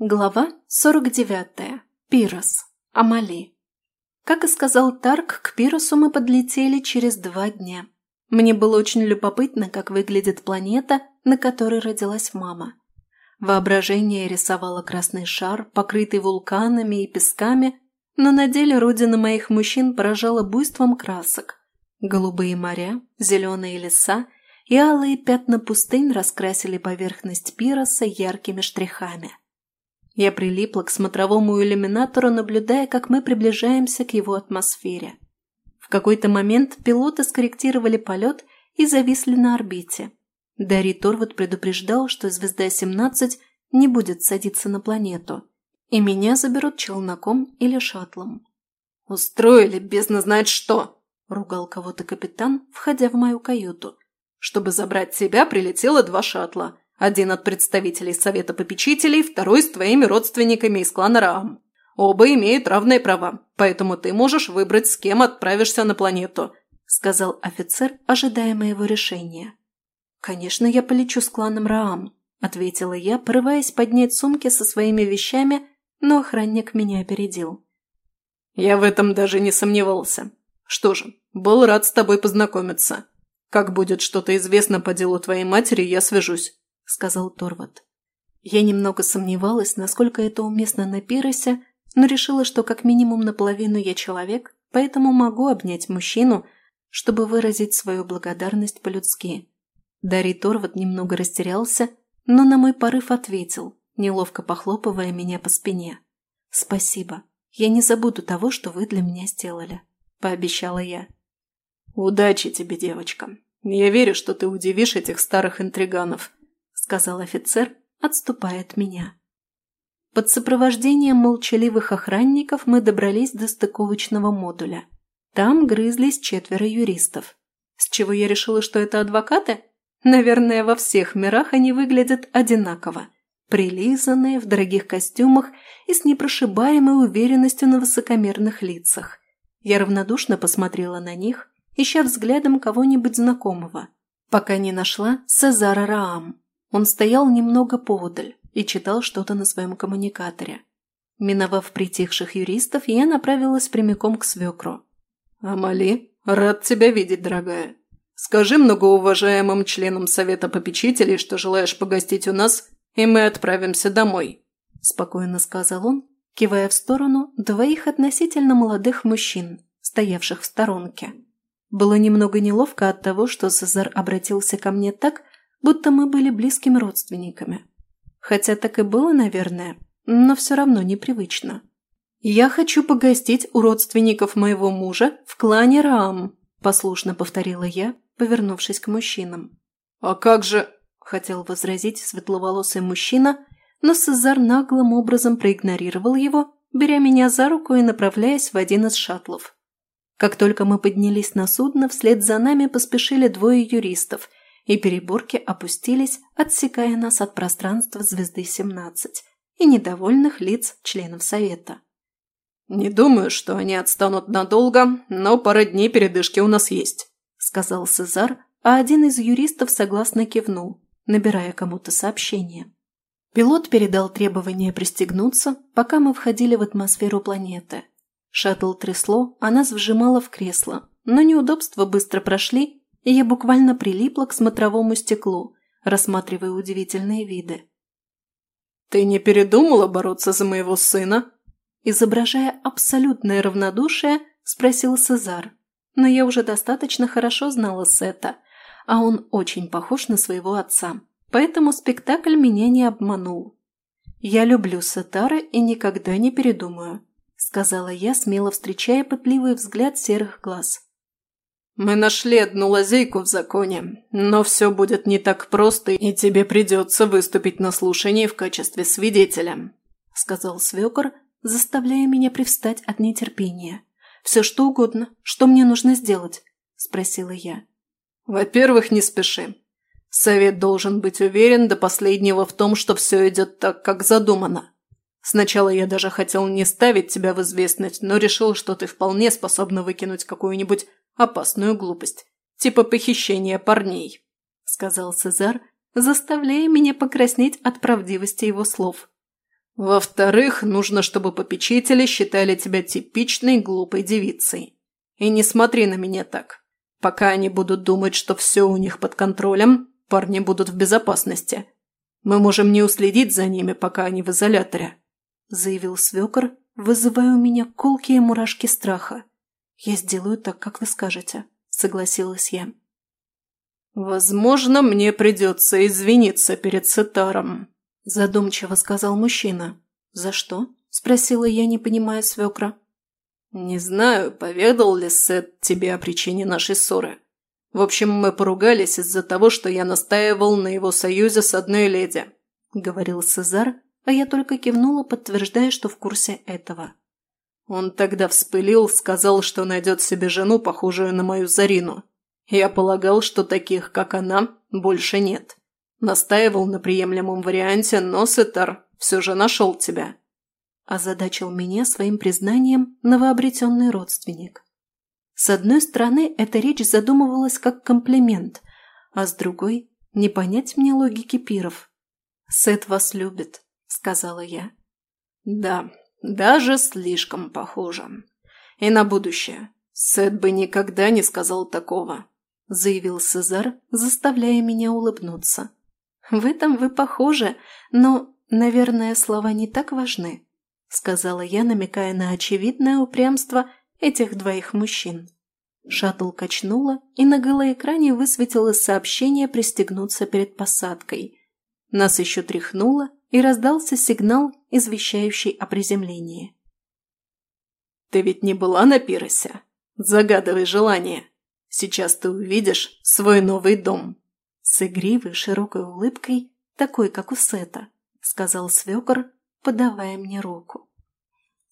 Глава 49. Пирос. Амали. Как и сказал Тарк, к Пиросу мы подлетели через два дня. Мне было очень любопытно, как выглядит планета, на которой родилась мама. Воображение рисовало красный шар, покрытый вулканами и песками, но на деле родина моих мужчин поражала буйством красок. Голубые моря, зеленые леса и алые пятна пустынь раскрасили поверхность Пироса яркими штрихами. Я прилипла к смотровому иллюминатору, наблюдая, как мы приближаемся к его атмосфере. В какой-то момент пилоты скорректировали полет и зависли на орбите. Дарий Торвуд предупреждал, что звезда-17 не будет садиться на планету, и меня заберут челноком или шаттлом. «Устроили, бездна знает что!» – ругал кого-то капитан, входя в мою каюту. «Чтобы забрать тебя, прилетело два шаттла. Один от представителей Совета Попечителей, второй с твоими родственниками из клана Раам. Оба имеют равные права, поэтому ты можешь выбрать, с кем отправишься на планету», – сказал офицер, ожидая моего решения. «Конечно, я полечу с кланом Раам», – ответила я, порываясь поднять сумки со своими вещами, но охранник меня опередил. «Я в этом даже не сомневался. Что же, был рад с тобой познакомиться. Как будет что-то известно по делу твоей матери, я свяжусь сказал Торват. Я немного сомневалась, насколько это уместно на пиросе, но решила, что как минимум наполовину я человек, поэтому могу обнять мужчину, чтобы выразить свою благодарность по-людски. Дарий Торват немного растерялся, но на мой порыв ответил, неловко похлопывая меня по спине. «Спасибо. Я не забуду того, что вы для меня сделали», – пообещала я. «Удачи тебе, девочка. Я верю, что ты удивишь этих старых интриганов», сказал офицер, отступая от меня. Под сопровождением молчаливых охранников мы добрались до стыковочного модуля. Там грызлись четверо юристов. С чего я решила, что это адвокаты? Наверное, во всех мирах они выглядят одинаково. Прилизанные, в дорогих костюмах и с непрошибаемой уверенностью на высокомерных лицах. Я равнодушно посмотрела на них, ища взглядом кого-нибудь знакомого, пока не нашла Сезара Раам. Он стоял немного поодаль и читал что-то на своем коммуникаторе. Миновав притихших юристов, я направилась прямиком к свекру. «Амали, рад тебя видеть, дорогая. Скажи многоуважаемым членам Совета Попечителей, что желаешь погостить у нас, и мы отправимся домой», – спокойно сказал он, кивая в сторону двоих относительно молодых мужчин, стоявших в сторонке. Было немного неловко от того, что Цезар обратился ко мне так, будто мы были близкими родственниками. Хотя так и было, наверное, но все равно непривычно. «Я хочу погостить у родственников моего мужа в клане Раам», – послушно повторила я, повернувшись к мужчинам. «А как же...» – хотел возразить светловолосый мужчина, но Сезар наглым образом проигнорировал его, беря меня за руку и направляясь в один из шаттлов. Как только мы поднялись на судно, вслед за нами поспешили двое юристов и переборки опустились, отсекая нас от пространства звезды 17 и недовольных лиц членов Совета. «Не думаю, что они отстанут надолго, но пара дней передышки у нас есть», – сказал Сезар, а один из юристов согласно кивнул, набирая кому-то сообщение. Пилот передал требование пристегнуться, пока мы входили в атмосферу планеты. Шаттл трясло, а нас вжимало в кресло, но неудобства быстро прошли, и я буквально прилипла к смотровому стеклу, рассматривая удивительные виды. «Ты не передумала бороться за моего сына?» Изображая абсолютное равнодушие, спросил Сезар. Но я уже достаточно хорошо знала Сета, а он очень похож на своего отца, поэтому спектакль меня не обманул. «Я люблю Сетара и никогда не передумаю», — сказала я, смело встречая пытливый взгляд серых глаз. «Мы нашли одну лазейку в законе, но все будет не так просто, и тебе придется выступить на слушании в качестве свидетеля», – сказал свекор, заставляя меня привстать от нетерпения. «Все что угодно. Что мне нужно сделать?» – спросила я. «Во-первых, не спеши. Совет должен быть уверен до последнего в том, что все идет так, как задумано. Сначала я даже хотел не ставить тебя в известность, но решил, что ты вполне способна выкинуть какую-нибудь опасную глупость, типа похищения парней», – сказал Цезар, заставляя меня покраснеть от правдивости его слов. Во-вторых, нужно, чтобы попечители считали тебя типичной глупой девицей. И не смотри на меня так. Пока они будут думать, что все у них под контролем, парни будут в безопасности. Мы можем не уследить за ними, пока они в изоляторе», – заявил свекор, вызывая у меня колкие мурашки страха. «Я сделаю так, как вы скажете», – согласилась я. «Возможно, мне придется извиниться перед Сетаром», – задумчиво сказал мужчина. «За что?» – спросила я, не понимая свекра. «Не знаю, поведал ли Сет тебе о причине нашей ссоры. В общем, мы поругались из-за того, что я настаивал на его союзе с одной леди», – говорил Сезар, а я только кивнула, подтверждая, что в курсе этого. Он тогда вспылил, сказал, что найдет себе жену, похожую на мою Зарину. Я полагал, что таких, как она, больше нет. Настаивал на приемлемом варианте, но Сетар все же нашел тебя озадачил меня своим признанием новообретенный родственник. С одной стороны, эта речь задумывалась как комплимент, а с другой – не понять мне логики пиров. «Сет вас любит», – сказала я. «Да, даже слишком похоже. И на будущее. Сет бы никогда не сказал такого», – заявил Сезар, заставляя меня улыбнуться. «В этом вы похожи, но, наверное, слова не так важны». – сказала я, намекая на очевидное упрямство этих двоих мужчин. Шаттл качнула, и на голоэкране высветилось сообщение пристегнуться перед посадкой. Нас еще тряхнуло, и раздался сигнал, извещающий о приземлении. «Ты ведь не была на пиросе? Загадывай желание. Сейчас ты увидишь свой новый дом». С игривой широкой улыбкой, такой, как у Сета, сказал свекор, подавая мне руку.